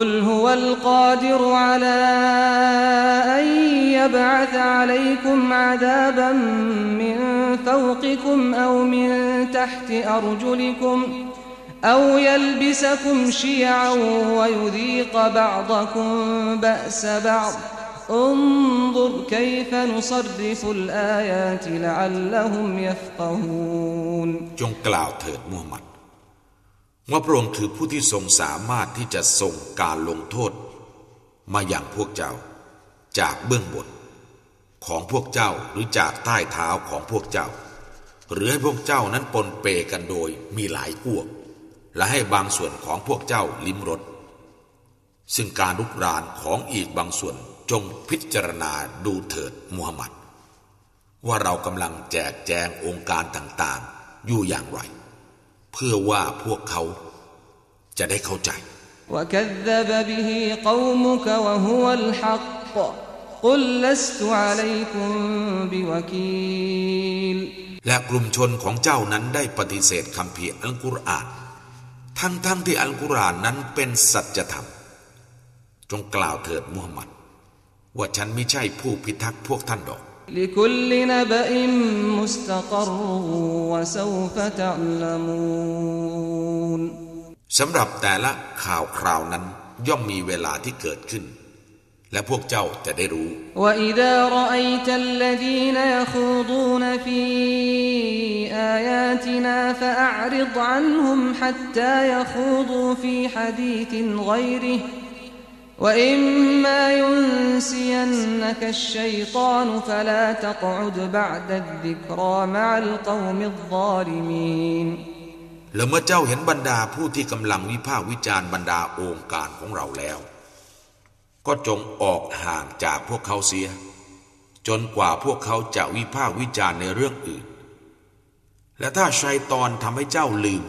قل هو القادر على أن يبعث عليكم عذابا من فوقكم أو من تحت أرجلكم أو يلبسكم شيعا ويذيق بعضكم بأس بعض انظر كيف نصرف الآيات لعلهم يفقهون จงกล่าวเถิดมูฮัมหมัด ว่าพระองค์คือผู้ที่ทรงสามารถที่จะส่งการลงโทษ มาอย่างพวกเจ้า จากเบื้องบน ของพวกเจ้าหรือจากใต้เท้าของพวกเจ้า หรือให้พวกเจ้านั้นปนเปกันโดยมีหลายพวก และให้บางส่วนของพวกเจ้าลิ้มรสซึ่งการลุกรานของอีกบางส่วนจงพิจารณาดูเถิดมูฮัมหมัด ว่าเรากำลังแจกแจงองค์การต่างๆ อยู่อย่างไร เพื่อว่าพวกเขา จะได้เข้าใจ وكذب به قومك وهو الحق قل لست عليكم بوكيل และกลุ่มชนของเจ้านั้นได้ปฏิเสธคำพีอัลกุรอาน ทั้งๆทที่อัลกุรอานนั้นเป็นสัจธรรม จงกล่าวเถิดมูฮัมหมัด ว่าฉันไม่ใช่ผู้พิทักษ์พวกท่านดอก لكل نبأ مستقر وسوف تعلمون สำหรับแต่ละข่าวคราวนั้นย่อมมีเวลาที่เกิดขึ้น และพวกเจ้าจะได้รู้ وإذا رأيت الذين يخوضون في آياتنا فأعرض عنهم حتى يخوضوا في حديث غيره وإما ينسينك الشيطان فلا تقعد بعد الذكرى مع القوم الظالمين แล้วเมื่อเจ้าเห็นบรรดาผู้ที่กำลังวิพากษ์วิจารณ์บรรดาองค์การของเราแล้ว ก็จงออกห่างจากพวกเขาเสีย จนกว่าพวกเขาจะวิพากษ์วิจารณ์ในเรื่องอื่น และถ้าชัยตอนทำให้เจ้าลืม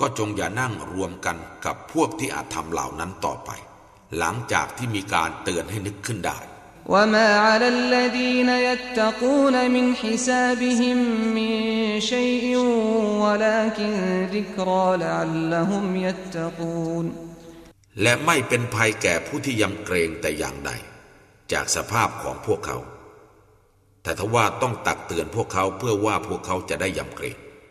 ก็จงอย่านั่งรวมกันกับพวกที่อาจทำเหล่านั้นต่อไป หลังจากที่มีการเตือนให้นึกขึ้นได้ وما على الذين يتقون من حسابهم من شيء ولكن ذكرى لعلهم يتقون และไม่เป็นภัยแก่ผู้ที่ยำเกรงแต่อย่างใด จากสภาพของพวกเขา แต่ทว่าต้องตักเตือนพวกเขาเพื่อว่าพวกเขาจะได้ยำเกรง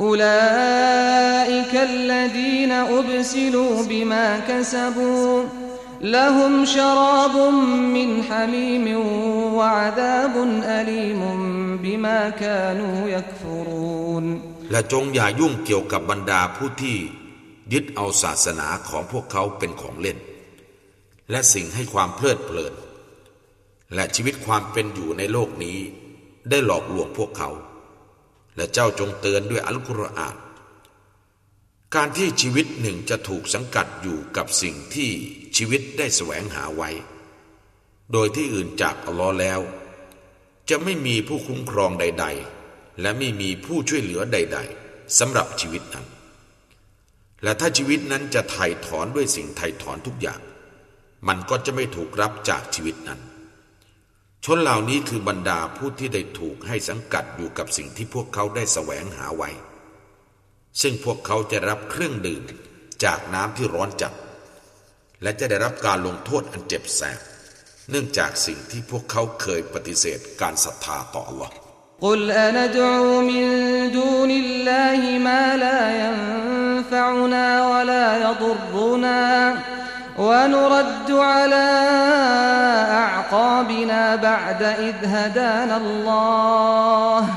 أولئك الذين أبسلوا بما كسبوا لهم شراب من حميم وعذاب أليم بما كانوا يكفرون และจงอย่ายุ่งเกี่ยวกับบรรดาผู้ที่ยึดเอาศาสนาของพวกเขาเป็นของเล่น และสิ่งให้ความเพลิดเพลิน และชีวิตความเป็นอยู่ในโลกนี้ ได้หลอกลวงพวกเขา และเจ้าจงเตือนด้วยอัลกุรอาน การที่ชีวิตหนึ่งจะถูกสังกัดอยู่กับสิ่งที่ชีวิตได้แสวงหาไว้ โดยที่อื่นจากอัลลอฮ์แล้ว จะไม่มีผู้คุ้มครองใด ๆ และไม่มีผู้ช่วยเหลือใด ๆสำหรับชีวิตนั้น และถ้าชีวิตนั้นจะไถ่ถอนด้วยสิ่งไถ่ถอนทุกอย่าง มันก็จะไม่ถูกรับจากชีวิตนั้น ชนเหล่านี้คือบรรดาผู้ที่ได้ถูกให้สังกัดอยู่กับสิ่งที่พวกเขาได้แสวงหาไว้ ซึ่งพวกเขาจะรับเครื่องดื่มจากน้ำที่ร้อนจัด และจะได้รับการลงโทษอันเจ็บแสบ เนื่องจากสิ่งที่พวกเขาเคยปฏิเสธการศรัทธาต่อ Allah قل أندعو من دون الله ما لا ينفعنا ولا يضرنا ونرد على أعقابنا بعد إذ هدانا الله.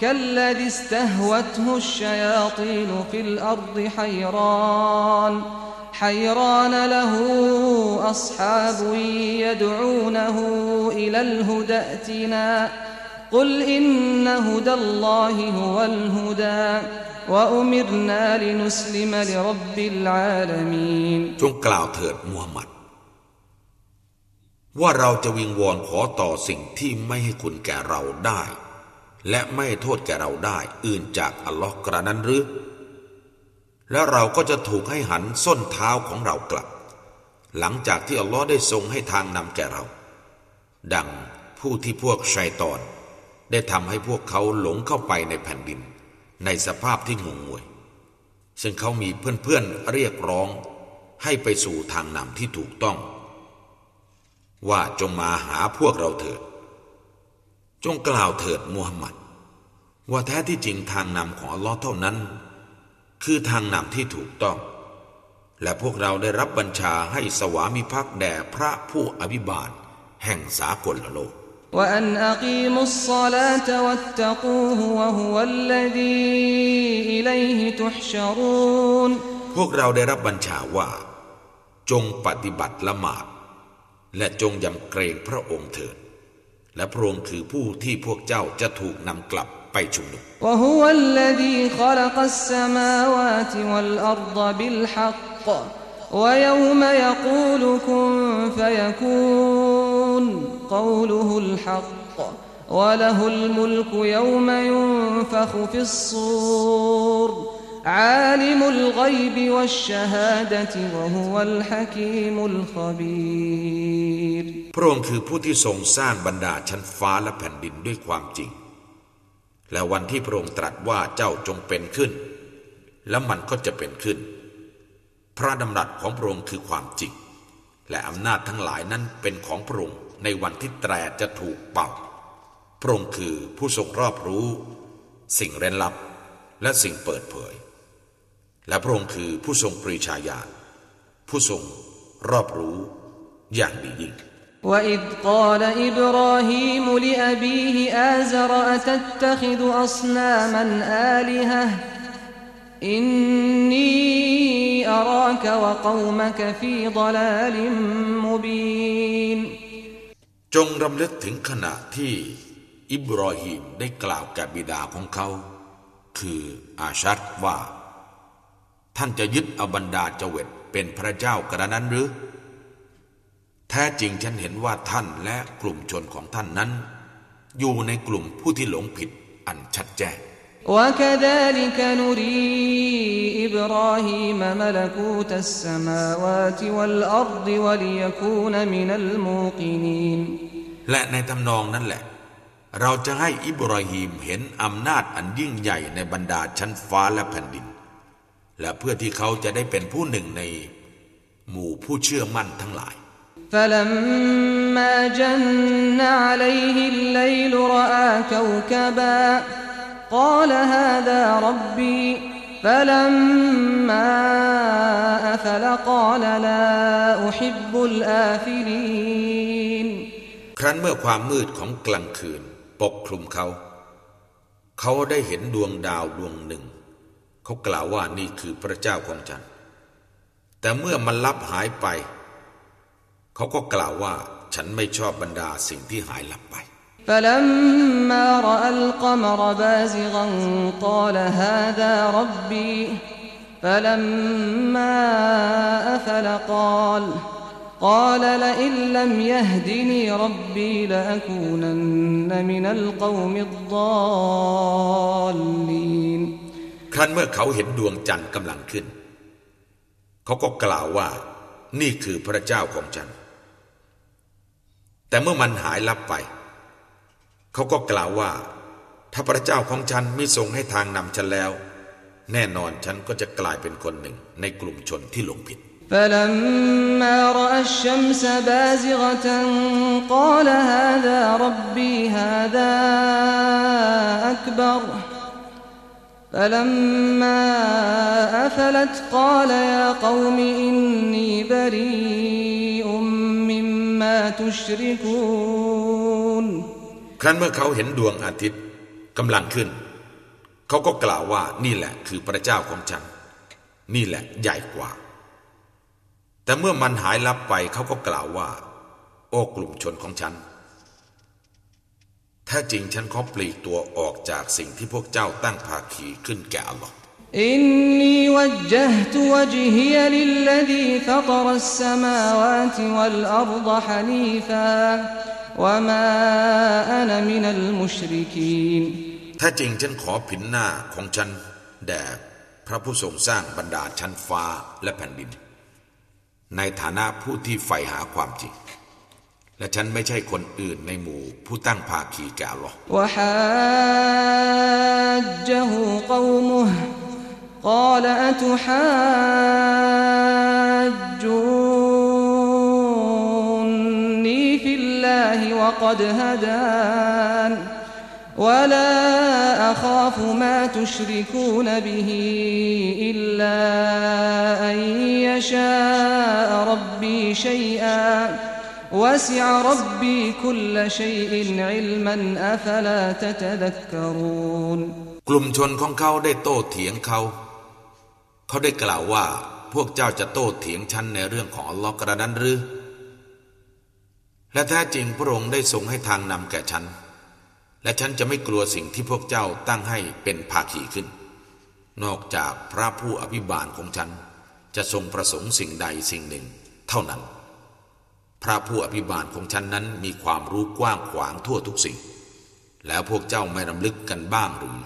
كالذي استهوته الشياطين في الأرض حيران. حيران له أصحاب يدعونه إلى الهدى ائتنا. قل إن هدى الله هو الهدى وأمرنا لنسلم لرب العالمين จงกล่าวเถิดมูฮัมหมัด ว่าเราจะวิงวอนขอต่อสิ่งที่ไม่ให้คุณแก่เราได้ และไม่โทษแก่เราได้ อื่นจากอัลลอฮ์กระนั้นหรือ และเราก็จะถูกให้หันส้นเท้าของเรากลับ หลังจากที่อัลลอฮ์ได้ทรงให้ทางนำแก่เรา ดังผู้ที่พวกชัยตอน ได้ทำให้พวกเขาหลงเข้าไปในแผ่นดิน ในสภาพที่งงงวย ซึ่งเขามีเพื่อนๆเรียกร้อง ให้ไปสู่ทางนำที่ถูกต้อง ว่าจงมาหาพวกเราเถิด จงกล่าวเถิดมูฮัมหมัด ว่าแท้ที่จริงทางนำของอัลลอฮ์เท่านั้น คือทางนำที่ถูกต้อง และพวกเราได้รับบัญชาให้สวามิภักดิ์แด่พระผู้อภิบาล แห่งสากลโลก وأن أقيموا الصلاة واتقوه وهو الذي إليه تحشرون พวกเราได้รับบัญชาว่า จงปฏิบัติละหมาด และจงยำเกรงพระองค์เถิด และพระองค์คือผู้ที่พวกเจ้าจะถูกนำกลับไปชุมนุม وهو الذي خلق السماوات والأرض بالحق ويوم يقول كن فيكون ่ قوله الحق وله الملك يوم ينفخ في الصور عالم الغيب والشهادة وهو الحكيم الخبير พระองค์คือผู้ที่ทรงสร้างบรรดาชั้นฟ้าและแผ่นดินด้วยความจริง และวันที่พระองค์ตรัสว่าเจ้าจงเป็นขึ้น แล้วมันก็จะเป็นขึ้น พระดำรัสของพระองค์คือความจริง และอำนาจทั้งหลายนั้นเป็นของพระองค์ ในวันที่แตรจะถูกเป่า พระองค์คือผู้ทรงรอบรู้ สิ่งเร้นลับและสิ่งเปิดเผย และพระองค์คือผู้ทรงปรีชาญาณผู้ทรงรอบรู้อย่างดียิ่ง وإذ قال إبراهيم لأبيه آزر أتتخذ أصناما آلهة إني أراك وقومك في ضلال مبين จงรำลึกถึงขณะที่อิบรอฮิมได้กล่าวแก่บิดาของเขา คืออาชัดว่า ท่านจะยึดอบันดาเจเวตเป็นพระเจ้ากระนั้นหรือ แท้จริงฉันเห็นว่าท่านและกลุ่มชนของท่านนั้น อยู่ในกลุ่มผู้ที่หลงผิดอันชัดแจ้ง وكذلك نري إبراهيم ملكوت السماوات والأرض وليكون من الموقنين และในทำนองนั้นแหละ เราจะให้อิบราฮิมเห็นอำนาจอันยิ่งใหญ่ในบรรดาชั้นฟ้าและแผ่นดิน และเพื่อที่เขาจะได้เป็นผู้หนึ่งในหมู่ผู้เชื่อมั่นทั้งหลาย فلما جن عليه الليل رأى كوكبا قال هذا ربي فلما أفل قال لا أحب الآفلين ครั้นเมื่อความมืดของกลางคืนปกคลุมเขา เขาได้เห็นดวงดาวดวงหนึ่ง เขากล่าวว่านี่คือพระเจ้าของฉัน แต่เมื่อมันลับหายไป เขาก็กล่าวว่าฉันไม่ชอบบรรดาสิ่งที่หายลับไป فلما رأى القمر بازغا قال هذا ربي فلما أفل قال قال لئن لم يهدني ربي لأكونن من القوم الضالين ครั้นเมื่อเขาเห็นดวงจันทร์กำลังขึ้น เขาก็กล่าวว่า นี่คือพระเจ้าของฉัน แต่เมื่อมันหายลับไป เ เขาก็กล่าวว่า ถ้าพระเจ้าของฉันไม่ทรงให้ทางนำฉันแล้ว แน่นอนฉันก็จะกลายเป็นคนหนึ่งในกลุ่มชนที่หลงผิด فلما رأى الشمس بازغة قال هذا ربي هذا أكبر فلما أفلت قال يا قوم إني بريء مما تشركون ครั้นเมื่อเขาเห็นดวงอาทิตย์กำลังขึ้น เขาก็กล่าวว่านี่แหละคือพระเจ้าของฉัน นี่แหละใหญ่กว่า แต่เมื่อมันหายลับไปเขาก็กล่าวว่า โอ้กลุ่มชนของฉันแท้จริงฉันขอปลีกตัวออกจากสิ่งที่พวกเจ้าตั้งภาคีขึ้นแก่อัลลอฮ์ إني وجهت وجهي للذي فطر السماوات والأرض حنيفا وما أنا من المشركين ถ้าจริงฉันขอผินหน้าของฉันแด่พระผู้ทรงสร้างบรรดาชั้นฟ้าและแผ่นดิน ในฐานะผู้ที่ใฝ่หาความจริง และฉันไม่ใช่คนอื่นในหมู่ผู้ตั้งภาคีแก่อัลลอฮ์ وحاجه قومه قال أتحاجوني الله وقد هدان ولا أخاف ما تشركون به إلا أن يشاء ربي شيئا وسع ربي كل شيء علما أفلا تتذكرون กลุ่มชนของเขาได้โต้เถียงเขา เขาได้กล่าวว่า พวกเจ้าจะโต้เถียงฉันในเรื่องของอัลลอฮ์กระนั้นหรือ และแท้จริงพระองค์ได้ทรงให้ทางนำแก่ฉัน และฉันจะไม่กลัวสิ่งที่พวกเจ้าตั้งให้เป็นภาคีขึ้น นอกจากพระผู้อภิบาลของฉัน จะทรงประสงค์สิ่งใดสิ่งหนึ่ง เท่านั้น พระผู้อภิบาลของฉันนั้นมีความรู้กว้างขวางทั่วทุกสิ่ง แล้วพวกเจ้าไม่รำลึกกันบ้างหรือ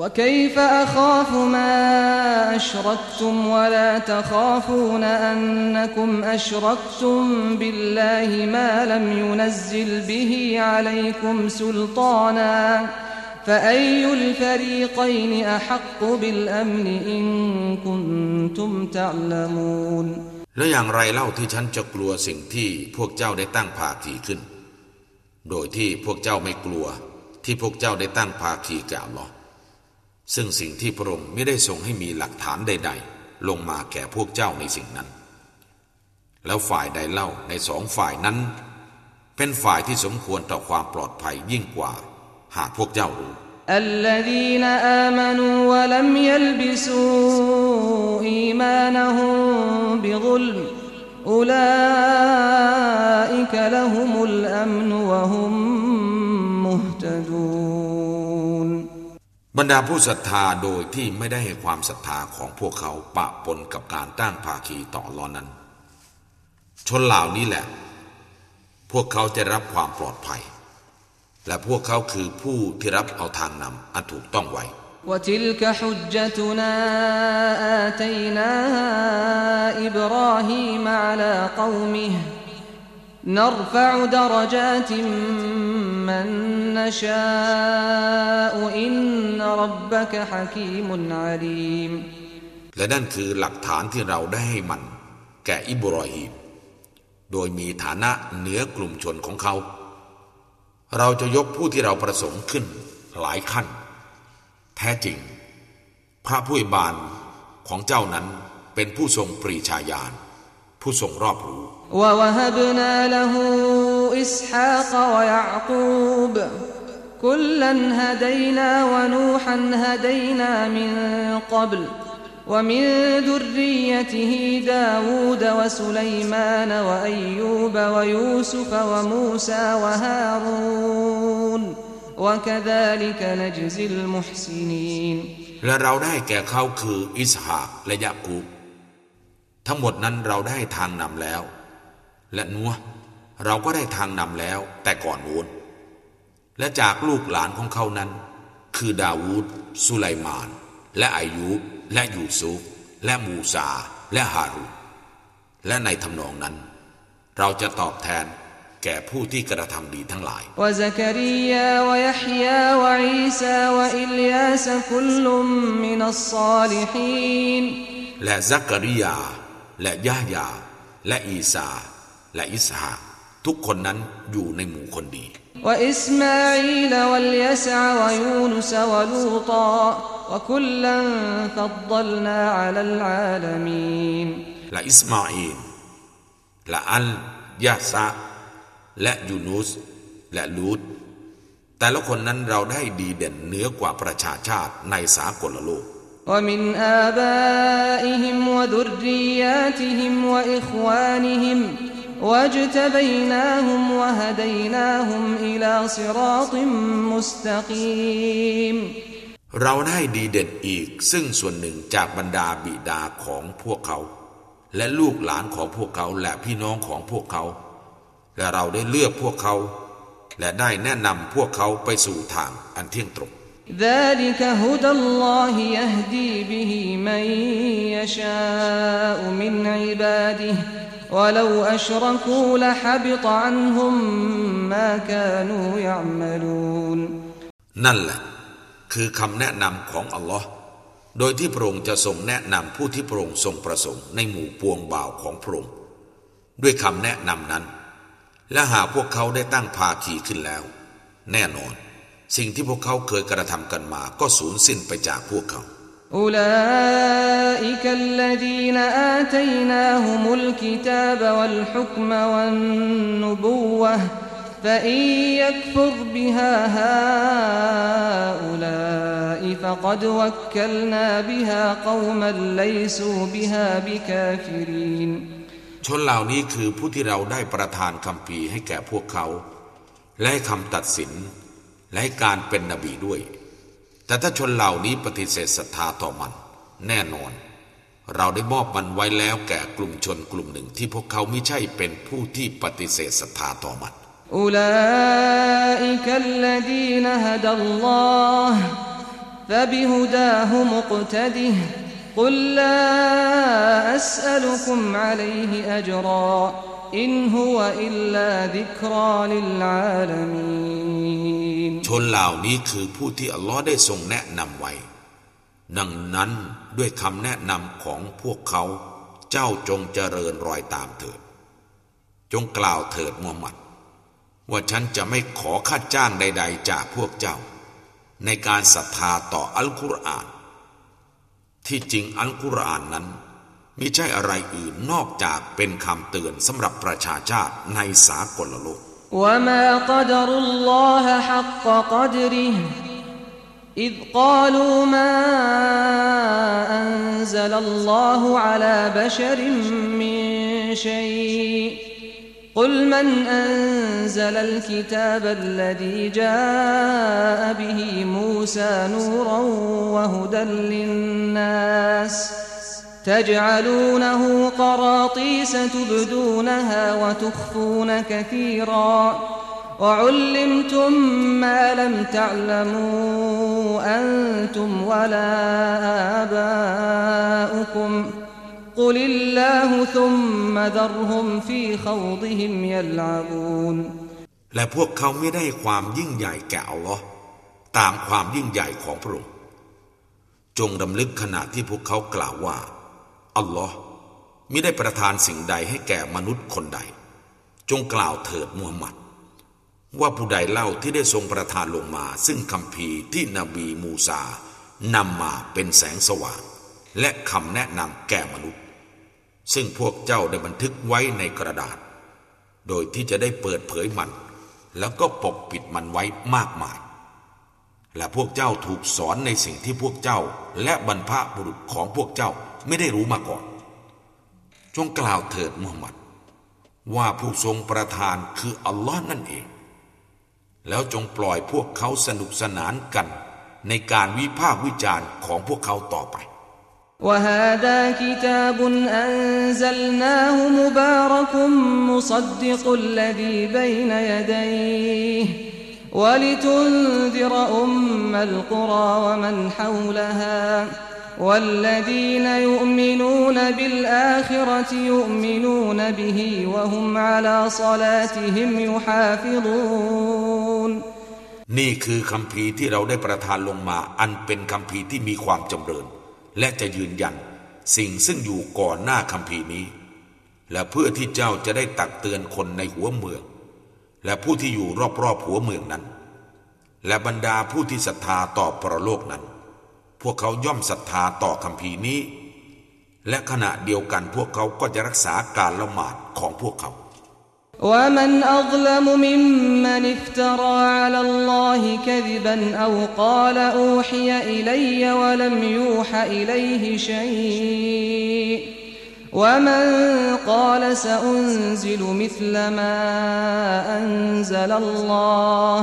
وكيف أخاف ما أشركتم ولا تخافون أنكم أشركتم بالله ما لم ينزل به عليكم سلطانا فأي الفريقين أحق بالأمن إن كنتم تعلمون แล้วอย่างไรเล่าที่ฉันจะกลัวสิ่งที่พวกเจ้าได้ตั้งภาคีขึ้น โดยที่พวกเจ้าไม่กลัวที่พวกเจ้าได้ตั้งภาคีแก่อัลลอฮ์ ซึ่งสิ่งที่พระองค์ไม่ได้ทรงให้มีหลักฐานใด ๆ ลงมาแก่พวกเจ้าในสิ่งนั้น แล้วฝ่ายใดเล่าในสองฝ่ายนั้น เป็นฝ่ายที่สมควรต่อความปลอดภัยยิ่งกว่า หากพวกเจ้ารู้ الذين آمنوا ولم يلبسوا إيمانهم بظلم أولئك لهم الأمن وهم บรรดาผู้ศรัทธาโดยที่ไม่ได้ให้ความศรัทธาของพวกเขาปะปนกับการตั้งภาคีต่อรอนั้น ชนเหล่านี้แหละ พวกเขาจะรับความปลอดภัย และพวกเขาคือผู้ที่รับเอาทางนำอันถูกต้องไว้ وتلك حجتنا آتيناها إبراهيم على قومه نرفع درجات من نشاء إن ربك حكيم عليم และนั่นคือหลักฐานที่เราได้ให้มัน แก่อิบรอฮีม โดยมีฐานะเหนือกลุ่มชนของเขา เราจะยกผู้ที่เราประสงค์ขึ้นหลายขั้น แท้จริง พระผู้บานของเจ้านั้นเป็นผู้ทรงปรีชาญาณ ผู้ทรงรอบรู้ ووهبنا له إسحاق ويعقوب كلا هدينا ونوحا هدينا من قبل ومن ذريته داود وسليمان وأيوب ويوسف وموسى وهارون وكذلك نجزي المحسنين และเราได้แก่เขาคืออิสหากและยากูบ ทั้งหมดนั้นเราได้ทางนำแล้ว และนัวเราก็ได้ทางนำแล้วแต่ก่อนโน้และจากลูกหลานของเขานั้น คือดาวูดสุไลมาน และอายุและยูซุฟและมูซา และฮารุและในทำนองนั้น เราจะตอบแทนแก่ผู้ที่กระทำดีทั้งหลาย และซักริยา และยะยา และอีซา และอิสฮาทุกคนนั้นอยู่ในหมู่คนดีและอิสมาอีลและอัลยาซะและยูนุส และลูตแต่ละคนนั้นเราได้ดีเด่นเหนือกว่าประชาชาติในสากลโลก ومن آبائهم وذرياتهم وإخوانهم واجتبيناهم وهديناهم إلى صراط مستقيم เราได้ดีเด่นอีกซึ่งส่วนหนึ่งจากบรรดาบิดาของพวกเขา และลูกหลานของพวกเขาและพี่น้องของพวกเขา และเราได้เลือกพวกเขา และได้แนะนำพวกเขาไปสู่ทางอันเที่ยงตรง ذلك هدى الله يهدي به من يشاء من عباده ولو أشركوا لحبط عنهم ما كانوا يعملون นั่นแหละคือคำแนะนำของอัลลอฮ์โดยที่พระองค์จะทรงแนะนำผู้ที่พระองค์ทรงประสงค์ในหมู่ปวงบ่าวของพระองค์ด้วยคำแนะนำนั้น และหากพวกเขาได้ตั้งภาคีขึ้นแล้ว แน่นอน สิ่งที่พวกเขาเคยกระทำกันมาก็สูญสิ้นไปจากพวกเขา أولئك الذين آتيناهم الكتاب والحكم والنبوة فإن يكفر بها هؤلاء فقد وكلنا بها قوما ليسوا بها بكافرين ชนเหล่านี้คือผู้ที่เราได้ประทานคำพีให้แก่พวกเขา และคำตัดสิน และการเป็นนบีด้วย แต่ถ้าชนเหล่านี้ปฏิเสธศรัทธาต่อมัน แน่นอน เราได้มอบมันไว้แล้วแก่กลุ่มชนกลุ่มหนึ่งที่พวกเขาไม่ใช่เป็นผู้ที่ปฏิเสธศรัทธาต่อมัน أولئك الذين هدى الله فبهداه مقتده قل لا أسألكم عليه أجرا ชนเหล่านี้คือผู้ที่อัลลอฮ์ได้ทรงแนะนำไว้ ดังนั้นด้วยคำแนะนำของพวกเขา เจ้าจงเจริญรอยตามเถิด จงกล่าวเถิดมูฮัมหมัด ว่าฉันจะไม่ขอค่าจ้างใด ๆ จากพวกเจ้า ในการศรัทธาต่ออัลกุรอาน ที่จริงอัลกุรอานนั้น มิใช่อะไรอื่นนอกจากเป็นคำเตือนสำหรับประชาชาติในสากลโลก وما قدر الله حق قدره إذ قالوا ما أنزل الله على بشر من شيء قل من أنزل الكتاب الذي جاء به موسى نورا وهدى للناس تجعلونه قراطيس تبدونها وتخفون كثيرا وعلمتم ما لم تعلموا أنتم ولا آباؤكم قل الله ثم ذرهم في خوضهم يلعبون และพวกเขาไม่ได้ความยิ่งใหญ่แก่อัลลอฮ์ตามความยิ่งใหญ่ของพระองค์ จงดำลึกขณะที่พวกเขากล่าวว่า อัลลอฮ์มิได้ประทานสิ่งใดให้แก่มนุษย์คนใด จงกล่าวเถิดมูฮัมหมัด ว่าผู้ใดเล่าที่ได้ทรงประทานลงมา ซึ่งคำพีที่นบีมูซานำมาเป็นแสงสว่าง และคำแนะนำแก่มนุษย์ ซึ่งพวกเจ้าได้บันทึกไว้ในกระดาษ โดยที่จะได้เปิดเผยมัน แล้วก็ปกปิดมันไว้มากมาย และพวกเจ้าถูกสอนในสิ่งที่พวกเจ้าและบรรพบุรุษของพวกเจ้า ไม่ได้รู้มาก่อน จงกล่าวเถิดมูฮัมหมัด ว่าผู้ทรงประทานคืออัลลอฮ์นั่นเอง แล้วจงปล่อยพวกเขาสนุกสนานกัน ในการวิพากษ์วิจารณ์ของพวกเขาต่อไป وهذا كتاب أنزلناه مبارك مصدق الذي بين يديه ولتنذر أم القرى ومن حولها والذين يؤمنون بالآخرة يؤمنون به وهم على صلاتهم يحافظون นี่คือคำพีร์ที่เราได้ประทานลงมา อันเป็นคำพีร์ที่มีความจำเริญ และจะยืนยัน สิ่งซึ่งอยู่ก่อนหน้าคำพีร์นี้ และเพื่อที่เจ้าจะได้ตักเตือนคนในหัวเมือง และผู้ที่อยู่รอบๆหัวเมืองนั้น และบรรดาผู้ที่ศรัทธาต่อปรโลกนั้น พวกเขาย่อมศรัทธาต่อคำพีร์นี้ และขณะเดียวกันพวกเขาก็จะรักษาการละหมาดของพวกเขา ومن أظلم ممن افترى على الله كذبا أو قال أوحي إلي ولم يوح إليه شيء ومن قال سأنزل مثل ما أنزل الله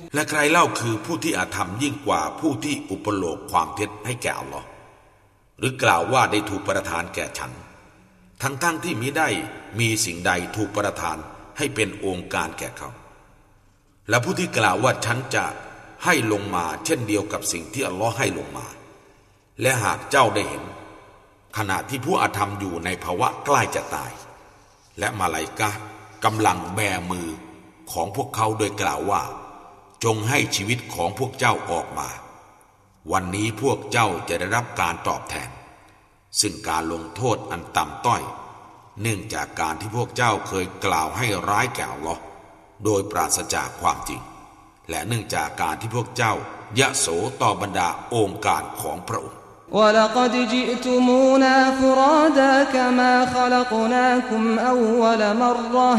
และใครเล่าคือผู้ที่อาธรรมยิ่งกว่าผู้ที่อุปโลกความเท็จให้แก่อัลลอฮ์หรือกล่าวว่าได้ถูกประทานแก่ฉัน ทั้งๆทที่มิได้มีสิ่งใดถูกประทานให้เป็นองค์การแก่เขา และผู้ที่กล่าวว่าฉันจะให้ลงมาเช่นเดียวกับสิ่งที่อัลลอฮ์ให้ลงมา และหากเจ้าได้เห็น ขณะที่ผู้อาธรรมอยู่ในภาวะใกล้จะตาย และมาลายกะกำลังแบมือของพวกเขาโดยกล่าวว่า จงให้ชีวิตของพวกเจ้าออกมา วันนี้พวกเจ้าจะได้รับการตอบแทน ซึ่งการลงโทษอันต่ำต้อย เนื่องจากการที่พวกเจ้าเคยกล่าวให้ร้ายแก่ลอโดยปราศจากความจริง และเนื่องจากการที่พวกเจ้ายะโสต่อบรรดาองค์การของพระองค์ ولقد جئتمونا فرادا كما خلقناكم أول مرة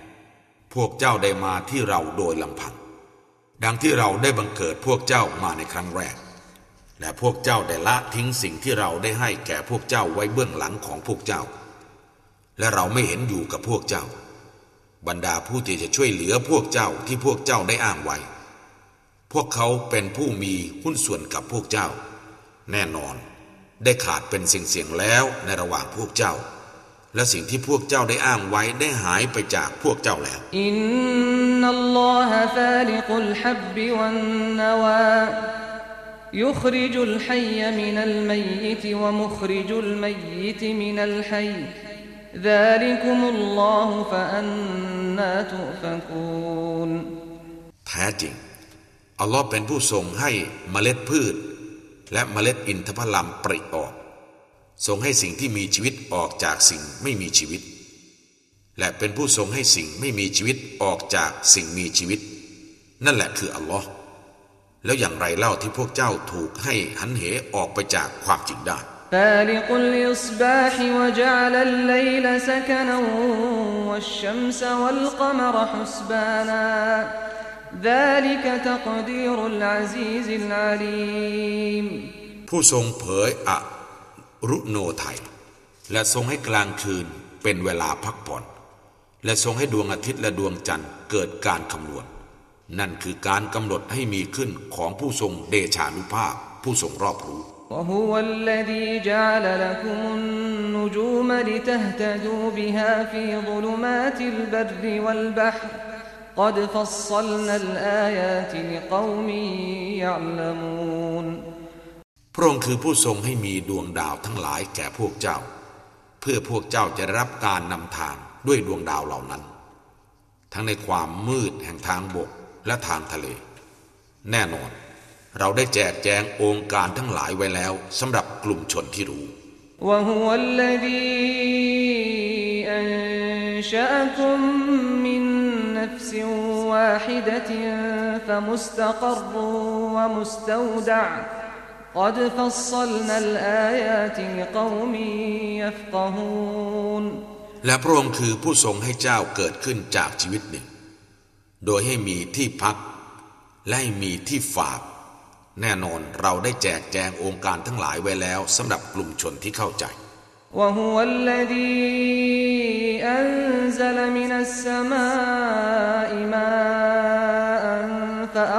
พวกเจ้าได้มาที่เราโดยลำพัง ดังที่เราได้บังเกิดพวกเจ้ามาในครั้งแรก และพวกเจ้าได้ละทิ้งสิ่งที่เราได้ให้แก่พวกเจ้าไว้เบื้องหลังของพวกเจ้า และเราไม่เห็นอยู่กับพวกเจ้า บรรดาผู้ที่จะช่วยเหลือพวกเจ้าที่พวกเจ้าได้อ้างไว้ พวกเขาเป็นผู้มีหุ้นส่วนกับพวกเจ้า แน่นอน ได้ขาดเป็นสิ่งเสียงแล้วในระหว่างพวกเจ้า และสิ่งที่พวกเจ้าได้อ้างไว้ได้หายไปจากพวกเจ้าแล้วอินนัลลอฮะฟาลิกุลฮับบิวันนวา يخرج الحي من الميت ومخرج الميت من الحي ذلكم الله فأنا تؤفكون แท้จริง อัลลอฮ์เป็นผู้ทรงให้เมล็ดพืช และเมล็ดอินทผลัมปริออก อก ทรงให้สิ่งที่มีชีวิตออกจากสิ่งไม่มีชีวิต และเป็นผู้ทรงให้สิ่งไม่มีชีวิตออกจากสิ่งมีชีวิต นั่นแหละคืออัลลอฮ์แล้วอย่างไรเล่าที่พวกเจ้าถูกให้หันเหออกไปจากความจริงได้ فالق الإصباح وجعل الليل سكنا والشمس والقمر حسبانا ذلك تقدير العزيز العليم ผู้ทรงเผยอะ รุโนไทย และทรงให้กลางคืนเป็นเวลาพักผ่อน และทรงให้ดวงอาทิตย์และดวงจันทร์เกิดการคำนวณ นั่นคือการกำหนดให้มีขึ้นของผู้ทรงเดชานุภาพผู้ทรงรอบรู้ وهو الذي جعل لكم النجوم لتهتدوا بها في ظلمات البر والبحر قد فصلنا الآيات لقوم يعلمون พระองค์คือผู้ทรงให้มีดวงดาวทั้งหลายแก่พวกเจ้า เพื่อพวกเจ้าจะได้รับการนำทางด้วยดวงดาวเหล่านั้น ทั้งในความมืดแห่งทางบกและทางทะเล แน่นอน เราได้แจกแจงองค์การทั้งหลายไว้แล้วสำหรับกลุ่มชนที่รู้ ومستودع قد فصلنا الآيات لقوم يفقهون และพระองค์คือผู้ทรงให้เจ้าเกิดขึ้นจากชีวิตหนึ่ง โดยให้มีที่พัก และมีที่ฝาก แน่นอนเราได้แจกแจงองค์การทั้งหลายไว้แล้วสำหรับกลุ่มชนที่เข้าใจ وهو الذي أنزل من السماء ماء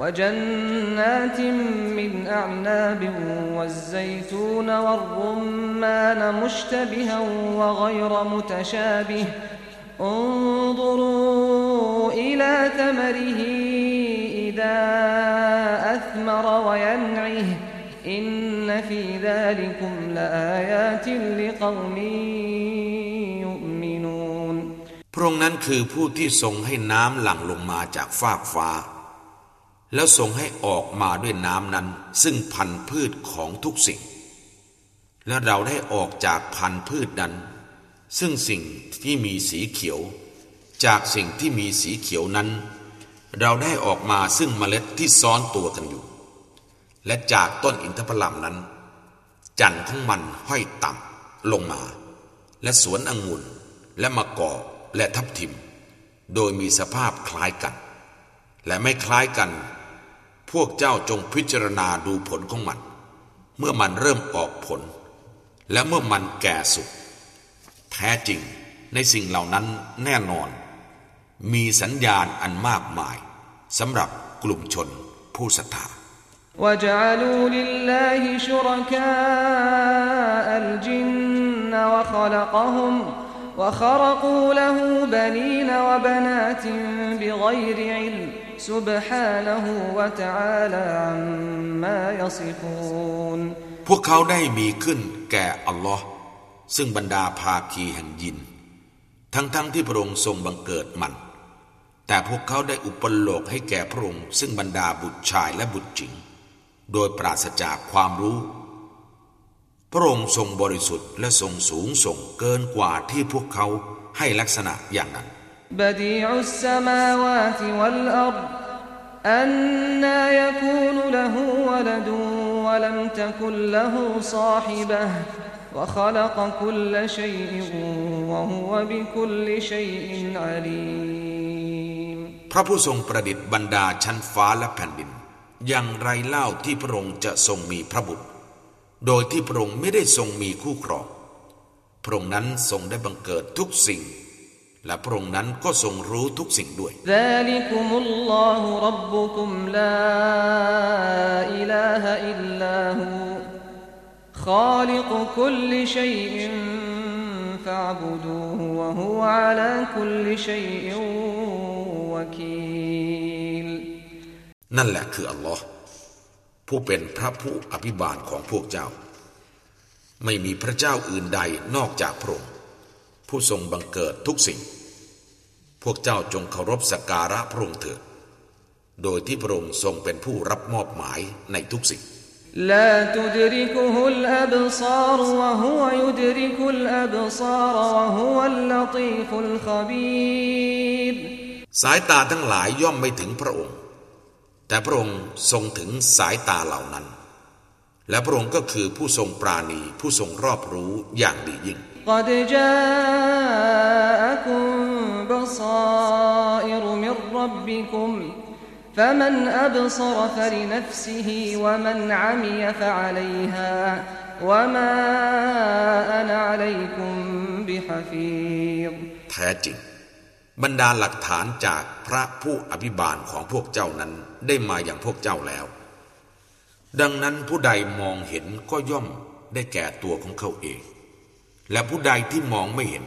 وجنات من أعناب والزيتون والرمان مشتبها وغير متشابه انظروا إلى ثمره إذا أثمر وينعه إن في ذلكم لآيات لقوم يؤمنون พระองค์นั้นคือผู้ที่ทรงให้น้ำหลั่งลงมาจากฟากฟ้า แล้วทรงให้ออกมาด้วยน้ำนั้น ซึ่งพันพืชของทุกสิ่ง และเราได้ออกจากพันพืชนั้น ซึ่งสิ่งที่มีสีเขียว จากสิ่งที่มีสีเขียวนั้น เราได้ออกมาซึ่งเมล็ดที่ซ้อนตัวกันอยู่ และจากต้นอินทผลัมนั้น จันทร์ของมันห้อยต่ำลงมา และสวนองุ่นและมะกอกและทับทิม โดยมีสภาพคล้ายกัน และไม่คล้ายกัน วกเจ้าจงพิจารณาดูผลของมัน เมื่อมันเริ่มออกผล และเมื่อมันแก่สุดแท้จริงในสิ่งเหล่านั้นแน่นอน มีสัญญาณอันมากมายสำหรับกลุ่มชนผู้ศรัทธา وجعلوا لله شركاء الجن وخلقهم وخرقوا له بنين وبنات بغير علم سبحانه وتعالى عما يصفون พวกเขาได้มีขึ้นแก่อัลลอฮ์ซึ่งบรรดาภาคีแห่งยิน ทั้งๆทที่พระองค์ทรงบังเกิดมัน แต่พวกเขาได้อุปโลกให้แก่พระองค์ซึ่งบรรดาบุตรชายและบุตรหญิงโดยปราศจากความรู้ พระองค์ทรงบริสุทธิ์และทรงสูงส่งเกินกว่าที่พวกเขาให้ลักษณะอย่างนั้น بديع السماوات والأرض أنا يكون له ولد ولم تكن له صاحبة وخلق كل شيء وهو بكل شيء عليم พระผู้ทรงประดิษฐ์บรรดาชั้นฟ้าและแผ่นดินอย่างไรเล่าที่พระองค์จะทรงมีพระบุตร โดยที่พระองค์ไม่ได้ทรงมีคู่ครอง พระองค์นั้นทรงได้บังเกิดทุกสิ่ง และพระองค์นั้นก็ทรงรู้ทุกสิ่งด้วยนั่นแหละคืออัลลอฮ์ ผู้เป็นพระผู้อภิบาลของพวกเจ้า ไม่มีพระเจ้าอื่นใดนอกจากพระองค์ผู้ทรงบังเกิดทุกสิ่ง พวกเจ้าจงเคารพสักการะพระองค์เถิด โดยที่พระองค์ทรงเป็นผู้รับมอบหมายในทุกสิ่ง لا تدركه الأبصار وهو يدرك الأبصار وهو اللطيف الخبير สายตาทั้งหลายย่อมไม่ถึงพระองค์ แต่พระองค์ทรงถึงสายตาเหล่านั้น และพระองค์ก็คือผู้ทรงปราณีผู้ทรงรอบรู้อย่างดียิ่ง قد جاءكم بصائر من ربكم فمن أبصر فلنفسه ومن عمي فعليها وما أنا عليكم بحفيظ แท้จริง บรรดาหลักฐานจากพระผู้อภิบาลของพวกเจ้านั้นได้มาอย่างพวกเจ้าแล้ว ดังนั้นผู้ใดมองเห็นก็ย่อมได้แก่ตัวของเขาเอง และผู้ใดที่มองไม่เห็น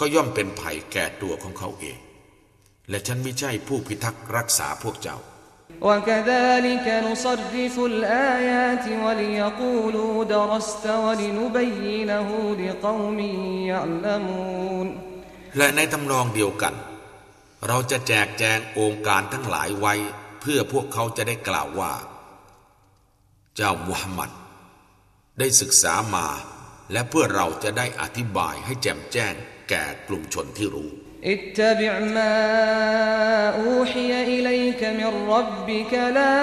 ก็ย่อมเป็นภัยแก่ตัวของเขาเอง และฉันไม่ใช่ผู้พิทักษ์รักษาพวกเจ้า وكذلك نصرف الآيات وليقولوا درست ولنبينه لقوم يعلمون และในตำรองเดียวกัน เราจะแจกแจงองค์การทั้งหลายไว้ เพื่อพวกเขาจะได้กล่าวว่า เจ้ามุฮัมมัด ได้ศึกษามา และเพื่อเราจะได้อธิบายให้แจ่มแจ้งแก่กลุ่มชนที่รู้ اتبع ما أوحي إليك من ربك لا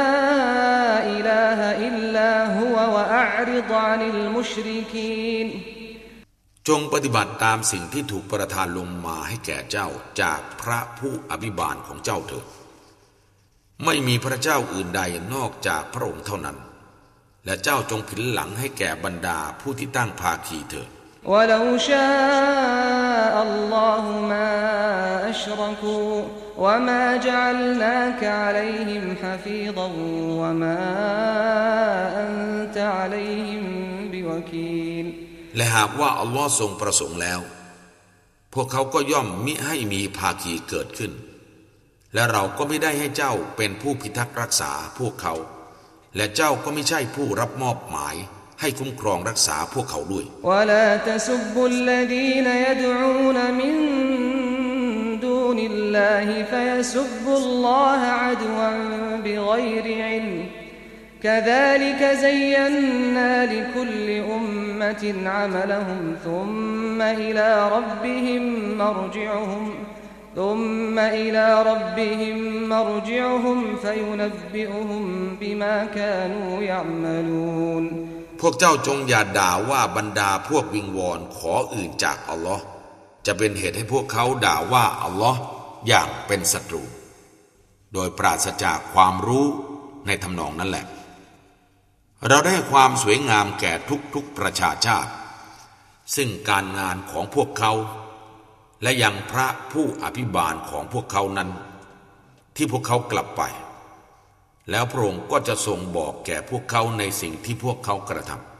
إله إلا هو وأعرض عن المشركين จงปฏิบัติตามสิ่งที่ถูกประทานลงมาให้แก่เจ้าจากพระผู้อภิบาลของเจ้าเถิด ไม่มีพระเจ้าอื่นใดนอกจากพระองค์เท่านั้น และเจ้าจงผินหลังให้แก่บรรดาผู้ที่ตั้งภาคีเถิด ولو شاء الله ما أشركوا وما جعلناك عليهم حفيظا وما أنت عليهم بوكيل และหากว่าอัลลอฮ์ทรงประสงค์แล้ว พวกเขาก็ย่อมมิให้มีภาคีเกิดขึ้น และเราก็ไม่ได้ให้เจ้าเป็นผู้พิทักษ์รักษาพวกเขา และเจ้าก็ไม่ใช่ผู้รับมอบหมายให้คุ้มครองรักษาพวกเขาด้วยและ يدعون من دون الله فيسبوا الله عدوا بغير علم كذلك زينا لكل أمة عملهم ثم إلى ربهم مرجعهم ثم إلى ربهم مرجعهم فينبئهم بما كانوا يعملون พวกเจ้าจงอย่าด่าว่าบรรดาพวกวิงวอนขออื่นจากอัลลอฮ์จะเป็นเหตุให้พวกเขาด่าว่าอัลลอฮ์อย่างเป็นศัตรู โดยปราศจากความรู้ในทำนองนั้นแหละ เราได้ความสวยงามแก่ทุกๆประชาชาติ ซึ่งการงานของพวกเขา และยังพระผู้อภิบาลของพวกเขานั้น ที่พวกเขากลับไป แล้วพระองค์ก็จะทรงบอกแก่พวกเขาในสิ่งที่พวกเขากระทำ